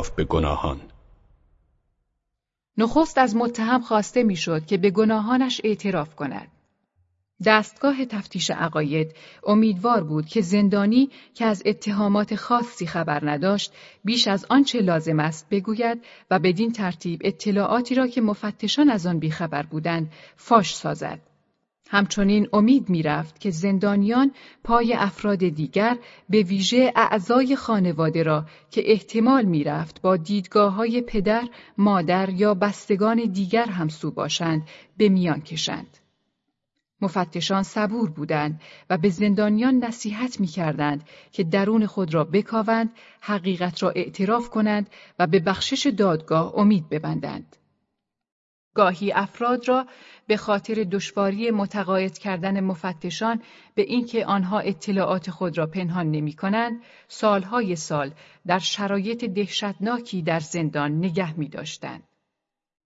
اعتراف به گناهان نخست از متهم خواسته می‌شد که به گناهانش اعتراف کند. دستگاه تفتیش عقاید امیدوار بود که زندانی که از اتهامات خاصی خبر نداشت بیش از آنچه لازم است بگوید و بدین ترتیب اطلاعاتی را که مفتشان از آن بیخبر بودند فاش سازد. همچنین امید می‌رفت که زندانیان پای افراد دیگر به ویژه اعضای خانواده را که احتمال می‌رفت با دیدگاه های پدر، مادر یا بستگان دیگر همسو باشند به میان کشند. مفتشان صبور بودند و به زندانیان نصیحت می‌کردند که درون خود را بکاوند، حقیقت را اعتراف کنند و به بخشش دادگاه امید ببندند. گاهی افراد را به خاطر دشواری متقاعد کردن مفتشان به اینکه آنها اطلاعات خود را پنهان نمی کنند، سالهای سال در شرایط دهشتناکی در زندان نگه می داشتند.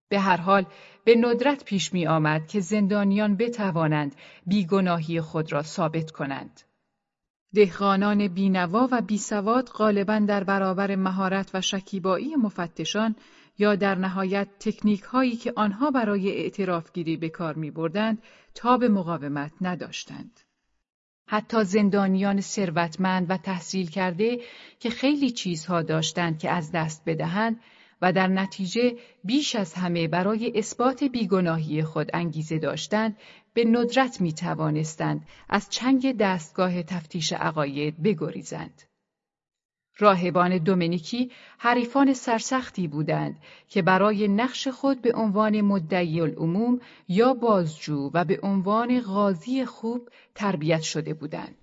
به هر حال به ندرت پیش می آمد که زندانیان بتوانند بیگناهی خود را ثابت کنند. دهقانان بینوا و بیسواد غالبا در برابر مهارت و شکیبایی مفتشان یا در نهایت تکنیک هایی که آنها برای اعتراف گیری به کار می بردند تا به مقاومت نداشتند. حتی زندانیان ثروتمند و تحصیل کرده که خیلی چیزها داشتند که از دست بدهند و در نتیجه بیش از همه برای اثبات بیگناهی خود انگیزه داشتند به ندرت می توانستند از چنگ دستگاه تفتیش عقاید بگریزند. راهبان دومینیکی حریفان سرسختی بودند که برای نقش خود به عنوان مدعی العموم یا بازجو و به عنوان غازی خوب تربیت شده بودند.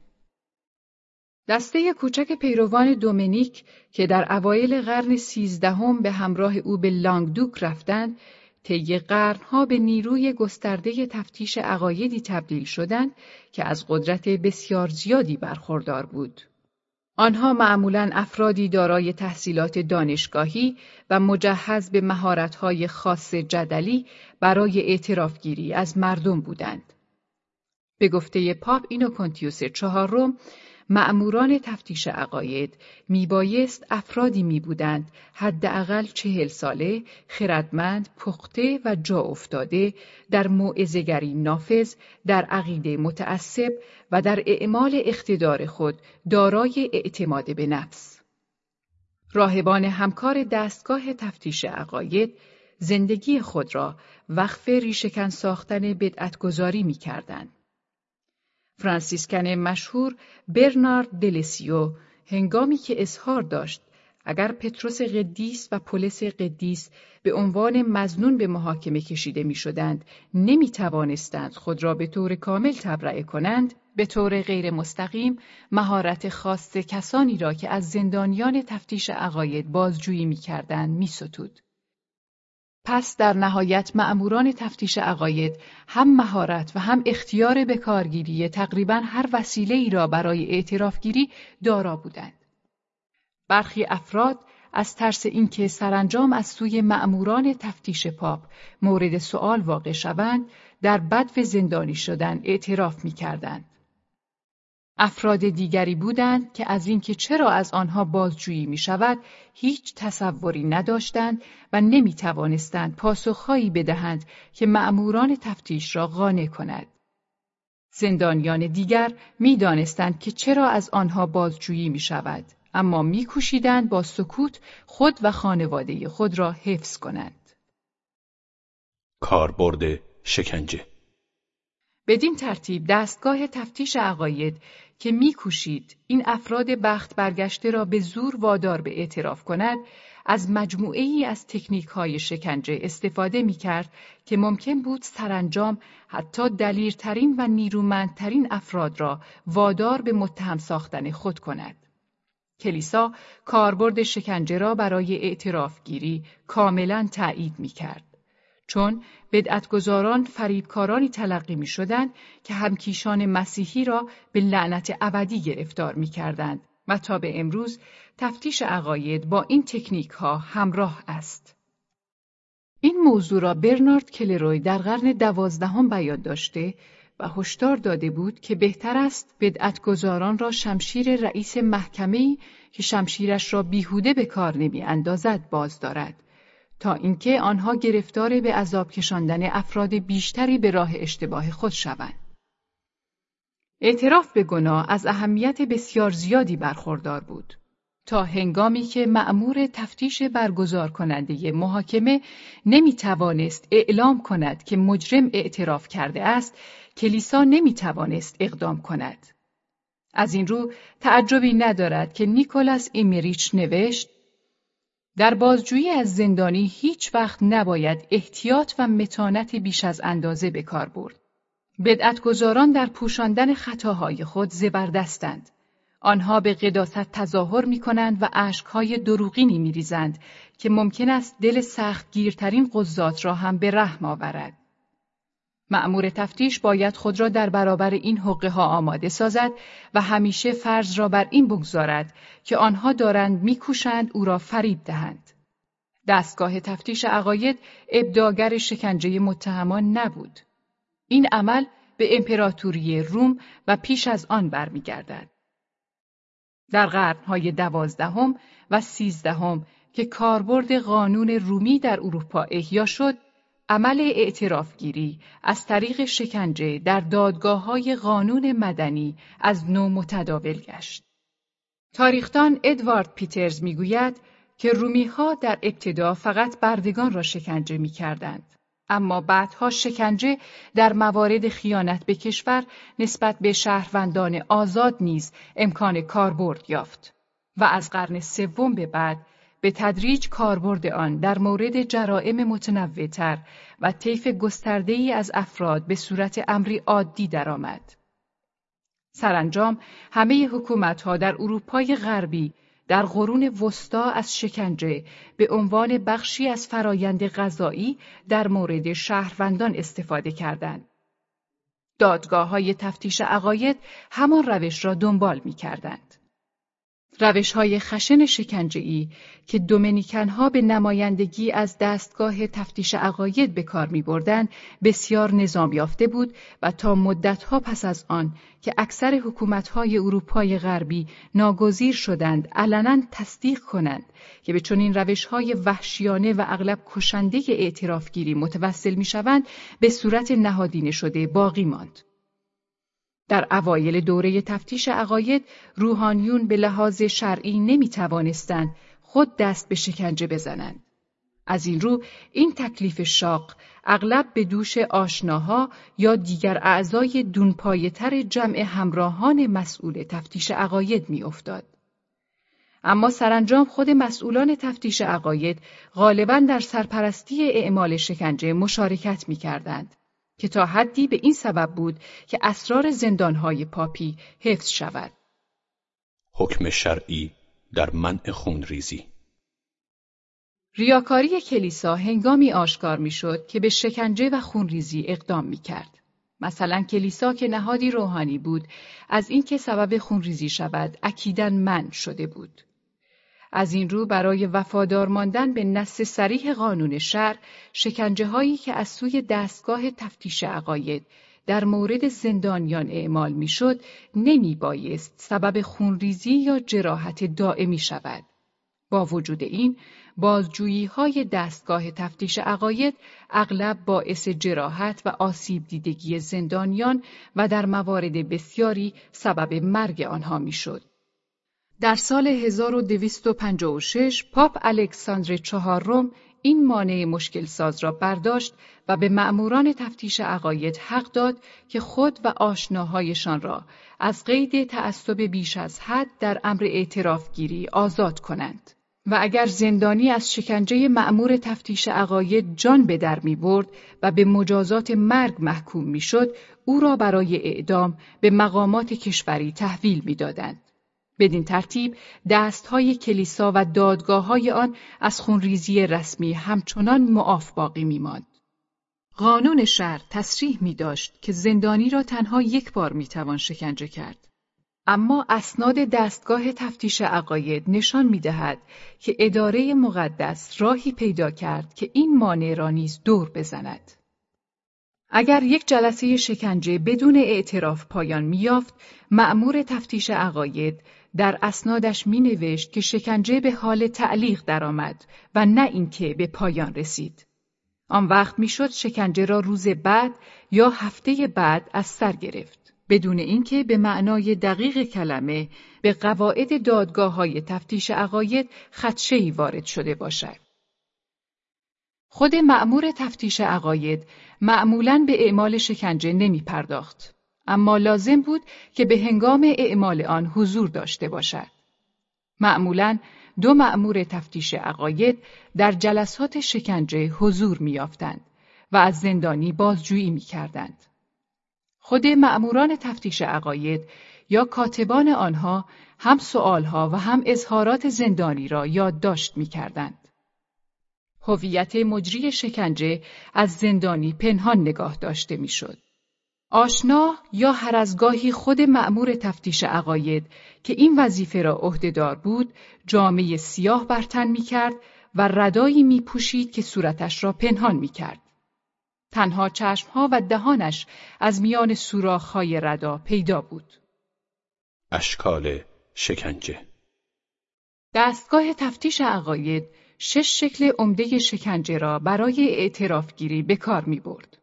دسته کوچک پیروان دومینیک که در اوایل قرن سیزدهم به همراه او به لانگدوک رفتند، طی قرنها به نیروی گسترده تفتیش عقایدی تبدیل شدند که از قدرت بسیار زیادی برخوردار بود. آنها معمولا افرادی دارای تحصیلات دانشگاهی و مجهز به مهارت‌های خاص جدلی برای اعترافگیری از مردم بودند. به گفته پاپ اینوکنتیوس چهارم مأموران تفتیش عقاید میبایست افرادی می بودند حداقل چهل ساله، خردمند، پخته و جا افتاده در موعظهگری نافذ، در عقیده متعصب و در اعمال اقتدار خود دارای اعتماد به نفس. راهبان همکار دستگاه تفتیش عقاید زندگی خود را وقف ریشکن ساختن بدعتگذاری می کردند. فرانسیسکن مشهور برنارد دلسیو هنگامی که اظهار داشت اگر پتروس قدیس و پولس قدیس به عنوان مزنون به محاکمه کشیده می شدند نمی توانستند خود را به طور کامل تبرئه کنند به طور غیر مستقیم مهارت خاص کسانی را که از زندانیان تفتیش عقاید بازجویی می کردند می ستود. پس در نهایت مأموران تفتیش عقاید هم مهارت و هم اختیار به کارگیری تقریبا هر وسیله ای را برای اعترافگیری دارا بودند. برخی افراد از ترس اینکه سرانجام از سوی مأموران تفتیش پاپ مورد سؤال واقع شوند در بدو زندانی شدن اعتراف می کردند. افراد دیگری بودند که از اینکه چرا از آنها بازجویی می شود هیچ تصوری نداشتند و نمی توانستند پاسخهایی بدهند که مأموران تفتیش را قانع کند. زندانیان دیگر می دانستند که چرا از آنها بازجویی می شود اما می کوشیدند با سکوت خود و خانواده خود را حفظ کنند. کاربرد شکنجه بدین ترتیب دستگاه تفتیش عقاید که میکوشید این افراد بخت برگشته را به زور وادار به اعتراف کند از مجموعه ای از تکنیک های شکنجه استفاده می کرد که ممکن بود سرانجام حتی دلیرترین و نیرومندترین افراد را وادار به متهم ساختن خود کند. کلیسا کاربرد شکنجه را برای اعترافگیری کاملا تایید می کرد. چون بدعتگزاران فریبکارانی تلقی می شدند که همکیشان مسیحی را به لعنت ابدی گرفتار می کردند و تا به امروز تفتیش عقاید با این تکنیک ها همراه است. این موضوع را برنارد کلروی در قرن دوازدهم بیان داشته و هشدار داده بود که بهتر است بدعتگزاران را شمشیر رئیس محکمه‌ای که شمشیرش را بیهوده به کار نمی اندازد باز دارد تا اینکه آنها گرفتار به عذاب کشاندن افراد بیشتری به راه اشتباه خود شوند. اعتراف به گناه از اهمیت بسیار زیادی برخوردار بود. تا هنگامی که مأمور تفتیش برگزار کننده محاکمه نمی توانست اعلام کند که مجرم اعتراف کرده است، کلیسا نمی توانست اقدام کند. از این رو تعجبی ندارد که نیکولاس ایمریچ نوشت در بازجویی از زندانی هیچ وقت نباید احتیاط و متانت بیش از اندازه به کار برد. بدعتگزاران در پوشاندن خطاهای خود زبردستند. آنها به قداست تظاهر می کنند و عشقهای دروغینی می ریزند که ممکن است دل سخت گیرترین قضات را هم به رحم آورد. مأمور تفتیش باید خود را در برابر این حقه ها آماده سازد و همیشه فرض را بر این بگذارد که آنها دارند میکوشند او را فریب دهند. دستگاه تفتیش عقاید ابداگر شکنجه متهمان نبود. این عمل به امپراتوری روم و پیش از آن برمیگردد. در قرنهای دوازدهم و سیزدهم که کاربرد قانون رومی در اروپا احیا شد، عمل اعترافگیری از طریق شکنجه در دادگاه های قانون مدنی از نو متداول گشت. تاریختان ادوارد پیترز می‌گوید که رومی ها در ابتدا فقط بردگان را شکنجه می کردند. اما بعدها شکنجه در موارد خیانت به کشور نسبت به شهروندان آزاد نیز امکان کاربرد یافت و از قرن سوم به بعد به تدریج کاربرد آن در مورد جرائم متنوعتر و طیف ای از افراد به صورت امری عادی درآمد. سرانجام همه حکومتها در اروپای غربی در قرون وسطا از شکنجه به عنوان بخشی از فرایند غذایی در مورد شهروندان استفاده کردند. دادگاه های تفتیش عقاید همان روش را دنبال می کردند. روش های خشن شکنجه‌ای که دومینیکن به نمایندگی از دستگاه تفتیش عقاید به کار می بردن بسیار نظام یافته بود و تا مدتها پس از آن که اکثر حکومت های اروپای غربی ناگزیر شدند علنا تصدیق کنند که به چنین روش های وحشیانه و اغلب کشنده اعترافگیری متوسل می شوند به صورت نهادینه شده باقی ماند. در اوایل دوره تفتیش عقاید روحانیون به لحاظ شرعی نمی توانستند خود دست به شکنجه بزنند. از این رو این تکلیف شاق اغلب به دوش آشناها یا دیگر اعضای دونپایتر جمع همراهان مسئول تفتیش عقاید میافتاد. اما سرانجام خود مسئولان تفتیش عقاید غالبا در سرپرستی اعمال شکنجه مشارکت می کردند. که تا حدی به این سبب بود که اسرار زندانهای پاپی حفظ شود. حکم شرعی در منع خونریزی ریاکاری کلیسا هنگامی آشکار می‌شد که به شکنجه و خونریزی اقدام می کرد. مثلا کلیسا که نهادی روحانی بود از اینکه سبب خونریزی شود اکیدن من شده بود. از این رو برای وفادار ماندن به نص سریح قانون شهر شکنجه هایی که از سوی دستگاه تفتیش عقاید در مورد زندانیان اعمال می‌شد نمی بایست سبب خونریزی یا جراحت دائمی شود. با وجود این بازجویی های دستگاه تفتیش عقاید اغلب باعث جراحت و آسیب دیدگی زندانیان و در موارد بسیاری سبب مرگ آنها می‌شد. در سال 1256 پاپ الکساندر چهارم این مانع مشکل ساز را برداشت و به مأموران تفتیش عقاید حق داد که خود و آشناهایشان را از قید تعصب بیش از حد در امر اعترافگیری آزاد کنند. و اگر زندانی از شکنجه مأمور تفتیش عقاید جان به در می برد و به مجازات مرگ محکوم می او را برای اعدام به مقامات کشوری تحویل می دادند. بدین ترتیب دستهای کلیسا و دادگاه های آن از خونریزی رسمی همچنان معاف باقی میماند. قانون شهر تصریح می داشت که زندانی را تنها یک بار می توان شکنجه کرد. اما اسناد دستگاه تفتیش عقاید نشان می دهد که اداره مقدس راهی پیدا کرد که این مانع را نیز دور بزند. اگر یک جلسه شکنجه بدون اعتراف پایان میافت، مأمور تفتیش عقاید در اسنادش می نوشت که شکنجه به حال تعلیق درآمد و نه اینکه به پایان رسید. آن وقت می‌شد شکنجه را روز بعد یا هفته بعد از سر گرفت بدون اینکه به معنای دقیق کلمه به قواعد دادگاه های تفتیش عقاید خدشه‌ای وارد شده باشد. خود مأمور تفتیش عقاید معمولاً به اعمال شکنجه نمی پرداخت. اما لازم بود که به هنگام اعمال آن حضور داشته باشد. معمولاً دو مأمور تفتیش عقاید در جلسات شکنجه حضور می‌یافتند و از زندانی بازجویی می‌کردند. خود مأموران تفتیش عقاید یا کاتبان آنها هم سؤالها و هم اظهارات زندانی را یادداشت می‌کردند. هویت مجری شکنجه از زندانی پنهان نگاه داشته می‌شد. آشنا یا هر از گاهی خود مأمور تفتیش عقاید که این وظیفه را عهدهدار بود جامعه سیاه بر تن می کرد و ردایی می پوشید که صورتش را پنهان می کرد. تنها چشمها و دهانش از میان سوراخ‌های ردا پیدا بود. اشکال شکنجه دستگاه تفتیش عقاید شش شکل عمده شکنجه را برای اعترافگیری به کار می برد.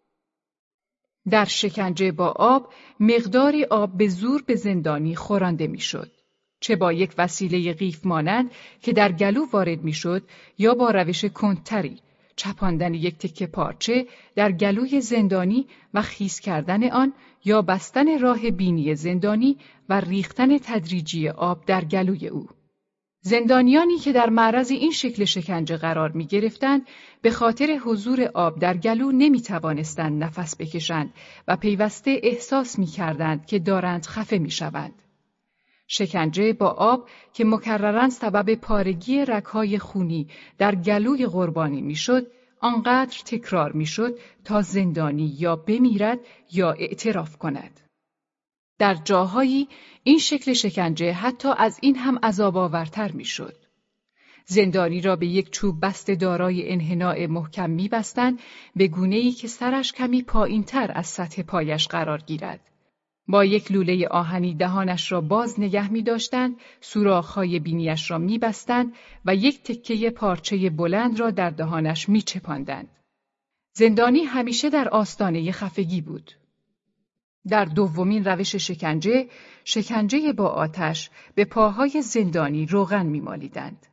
در شکنجه با آب مقداری آب به زور به زندانی خورانده می‌شد. چه با یک وسیله قیف مانند که در گلو وارد می‌شد یا با روش کندتری چپاندن یک تکه پارچه در گلوی زندانی و خیس کردن آن یا بستن راه بینی زندانی و ریختن تدریجی آب در گلوی او. زندانیانی که در معرض این شکل شکنجه قرار می گرفتند به خاطر حضور آب در گلو نمی توانستند نفس بکشند و پیوسته احساس می کردند که دارند خفه می شوند. شکنجه با آب که مکررن سبب پارگی رکهای خونی در گلوی قربانی می‌شد آنقدر تکرار می‌شد تا زندانی یا بمیرد یا اعتراف کند. در جاهایی این شکل شکنجه حتی از این هم عذاب آورتر می‌شد. زندانی را به یک چوب بست دارای انحناء محکم میبستند به گونه‌ای که سرش کمی پایینتر از سطح پایش قرار گیرد. با یک لوله آهنی دهانش را باز نگه می داشتند، سوراخ‌های بینیش را می بستند و یک تکه پارچه بلند را در دهانش می چپاندند. زندانی همیشه در آستانه خفگی بود. در دومین روش شکنجه، شکنجه با آتش به پاهای زندانی روغن میمالیدند.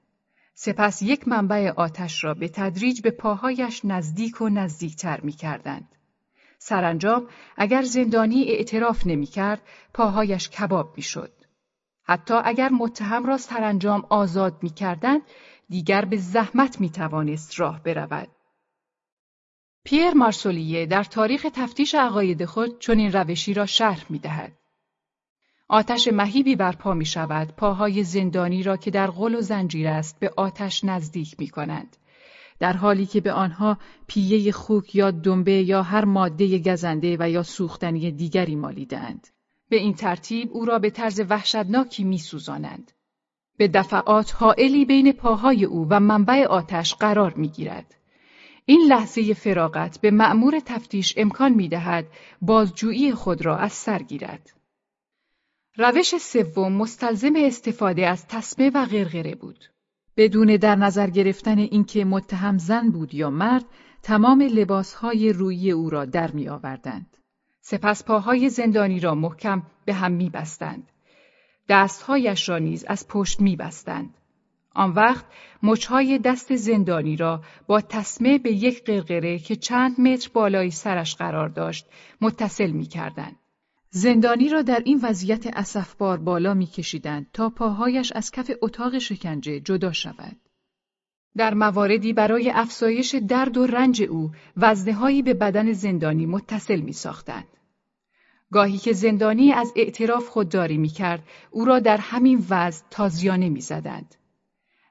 سپس یک منبع آتش را به تدریج به پاهایش نزدیک و نزدیکتر می‌کردند. سرانجام اگر زندانی اعتراف نمی‌کرد، پاهایش کباب می‌شد. حتی اگر متهم را سرانجام آزاد می‌کردند، دیگر به زحمت می‌توانست راه برود. پیر مارسولیه در تاریخ تفتیش عقاید خود چنین روشی را شرح می دهد. آتش مهیبی برپا می شود پاهای زندانی را که در غل و زنجیر است به آتش نزدیک می کنند. در حالی که به آنها پیه خوک یا دنبه یا هر ماده گزنده و یا سوختنی دیگری مالیدند. به این ترتیب او را به طرز وحشتناکی می سوزانند. به دفعات حائلی بین پاهای او و منبع آتش قرار می گیرد. این لحظه فراغت به مأمور تفتیش امکان می دهد بازجویی خود را از سر گیرد. روش سوم مستلزم استفاده از تسمه و غرغره بود. بدون در نظر گرفتن اینکه متهم زن بود یا مرد، تمام لباسهای روی او را در می آوردند. سپس پاهای زندانی را محکم به هم می بستند. دستهایش را نیز از پشت می بستند. آن وقت مچهای دست زندانی را با تسمه به یک قرقره که چند متر بالای سرش قرار داشت متصل می کردن. زندانی را در این وضعیت اسفبار بالا می کشیدن تا پاهایش از کف اتاق شکنجه جدا شود. در مواردی برای افزایش درد و رنج او وزنهایی به بدن زندانی متصل می ساختند. گاهی که زندانی از اعتراف خودداری می کرد، او را در همین وضع تازیانه می زدند.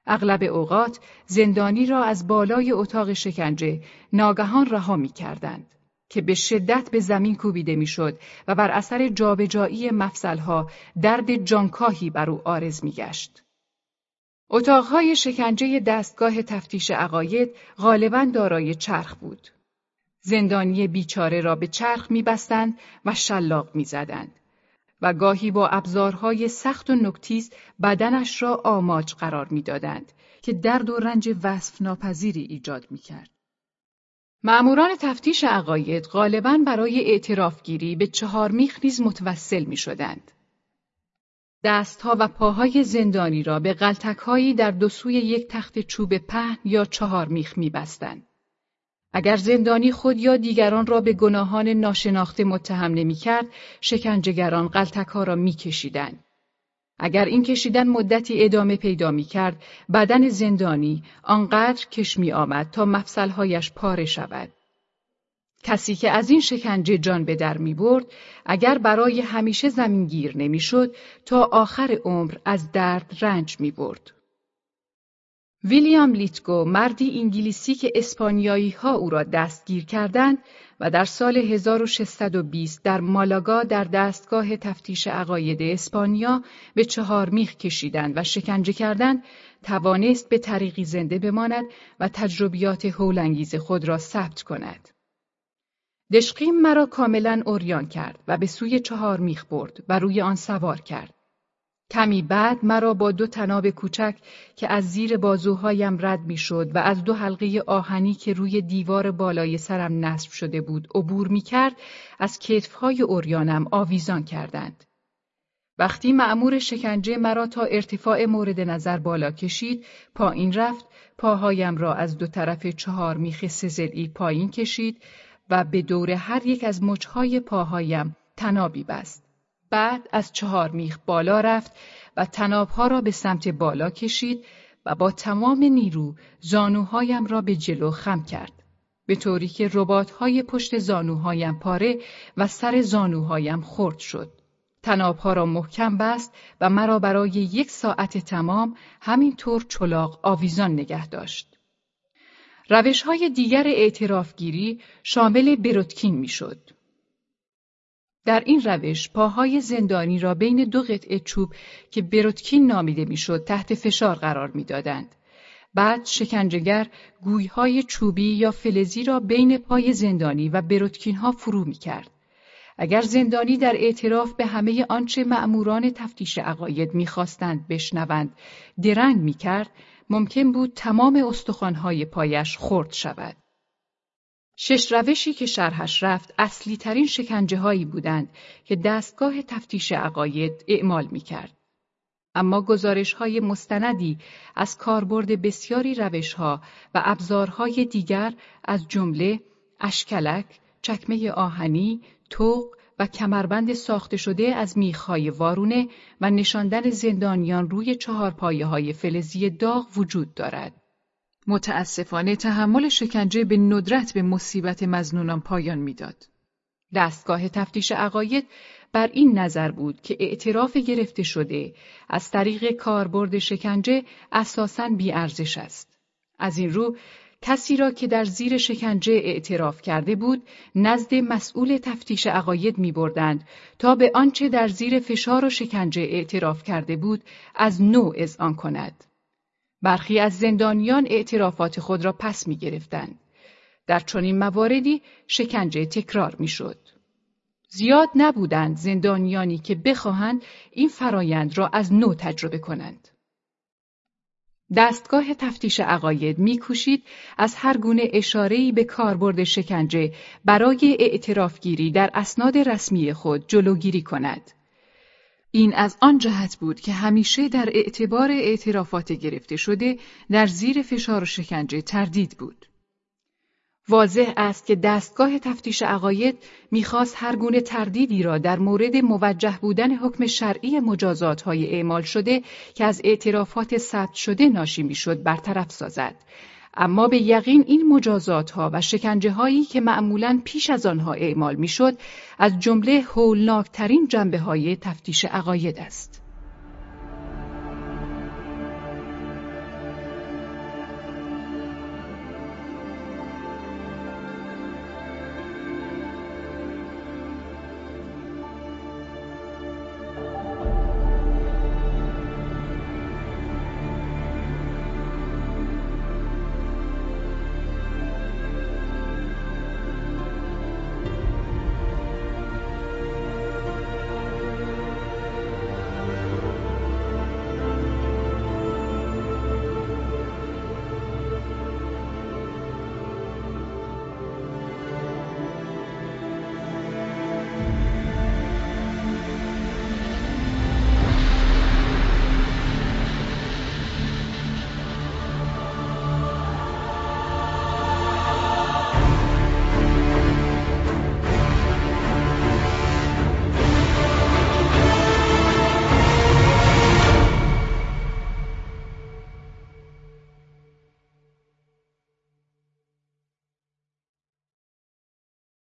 اغلب اوقات زندانی را از بالای اتاق شکنجه ناگهان رها می کردند که به شدت به زمین کوبیده می‌شد و بر اثر جابجایی مفصلها درد جانکاهی بر او آرز میگشت. اتاقهای شکنجه دستگاه تفتیش عقاید غالبا دارای چرخ بود. زندانی بیچاره را به چرخ میبستند و شلاق می‌زدند و گاهی با ابزارهای سخت و نکتیز بدنش را آماج قرار می‌دادند که درد و رنج وصف ناپذیری ایجاد می‌کرد. معموران تفتیش عقاید غالبا برای اعترافگیری به چهار میخ نیز متوسل می شدند. دستها و پاهای زندانی را به غلطکهایی در دو سوی یک تخت چوب پهن یا چهار میخ می بستند. اگر زندانی خود یا دیگران را به گناهان ناشناخته متهم نمی کرد، شکنجهگران غلطکها را می کشیدن. اگر این کشیدن مدتی ادامه پیدا می کرد، بدن زندانی آنقدر کش می آمد تا مفصلهایش پاره شود. کسی که از این شکنجه جان به در می برد، اگر برای همیشه زمینگیر نمی شد، تا آخر عمر از درد رنج می برد. ویلیام لیتگو مردی انگلیسی که اسپانیایی ها او را دستگیر کردند و در سال 1620 در مالاگا در دستگاه تفتیش عقاید اسپانیا به چهار میخ کشیدند و شکنجه کردند توانست به طریقی زنده بماند و تجربیات هولانگیز خود را ثبت کند. دشقیم مرا کاملا اوریان کرد و به سوی چهار میخ برد و روی آن سوار کرد. کمی بعد مرا با دو تناب کوچک که از زیر بازوهایم رد می‌شد و از دو حلقه آهنی که روی دیوار بالای سرم نصب شده بود عبور می کرد از کتفهای اوریانم آویزان کردند. وقتی معمور شکنجه مرا تا ارتفاع مورد نظر بالا کشید، پایین رفت، پاهایم را از دو طرف چهار میخ سزلی پایین کشید و به دور هر یک از مچهای پاهایم تنابی بست. بعد از چهار میخ بالا رفت و تنابها را به سمت بالا کشید و با تمام نیرو زانوهایم را به جلو خم کرد. به طوری که رباطهای پشت زانوهایم پاره و سر زانوهایم خرد شد. تنابها را محکم بست و مرا برای یک ساعت تمام همینطور چلاق آویزان نگه داشت. روش های دیگر اعترافگیری شامل بروتکین می‌شد. در این روش پاهای زندانی را بین دو قطعه چوب که بروتکین نامیده می‌شد تحت فشار قرار می‌دادند. بعد شکنجهگر گویهای چوبی یا فلزی را بین پای زندانی و بروتکین ها فرو می کرد. اگر زندانی در اعتراف به همه آنچه مأموران تفتیش عقاید می‌خواستند بشنوند درنگ می‌کرد ممکن بود تمام استخوانهای پایش خرد شود. شش روشی که شرحش رفت اصلی ترین شکنجه هایی بودند که دستگاه تفتیش عقاید اعمال می کرد. اما گزارش های مستندی از کاربرد بسیاری روش ها و ابزارهای دیگر از جمله اشکلک، چکمه آهنی، توق و کمربند ساخته شده از میخهای وارونه و نشاندن زندانیان روی چهار پایه های فلزی داغ وجود دارد. متاسفانه تحمل شکنجه به ندرت به مصیبت مزنونان پایان می‌داد. دستگاه تفتیش عقاید بر این نظر بود که اعتراف گرفته شده از طریق کاربرد شکنجه اساساً بیارزش است. از این رو کسی را که در زیر شکنجه اعتراف کرده بود نزد مسئول تفتیش عقاید می بردند تا به آنچه در زیر فشار و شکنجه اعتراف کرده بود از نوع آن کند. برخی از زندانیان اعترافات خود را پس می گرفتند. در چنین مواردی شکنجه تکرار می شد. زیاد نبودند زندانیانی که بخواهند این فرایند را از نو تجربه کنند. دستگاه تفتیش عقاید میکوشید از هر گونه اشاره‌ای به کاربرد شکنجه برای اعترافگیری در اسناد رسمی خود جلوگیری کند. این از آن جهت بود که همیشه در اعتبار اعترافات گرفته شده در زیر فشار و شکنجه تردید بود. واضح است که دستگاه تفتیش عقاید می‌خواست هر گونه تردیدی را در مورد موجه بودن حکم شرعی مجازات های اعمال شده که از اعترافات ثبت شده ناشی می‌شد برطرف سازد اما به یقین این مجازات ها و شکنجه هایی که معمولا پیش از آنها اعمال می‌شد از جمله هولناکترین جنبه های تفتیش عقاید است.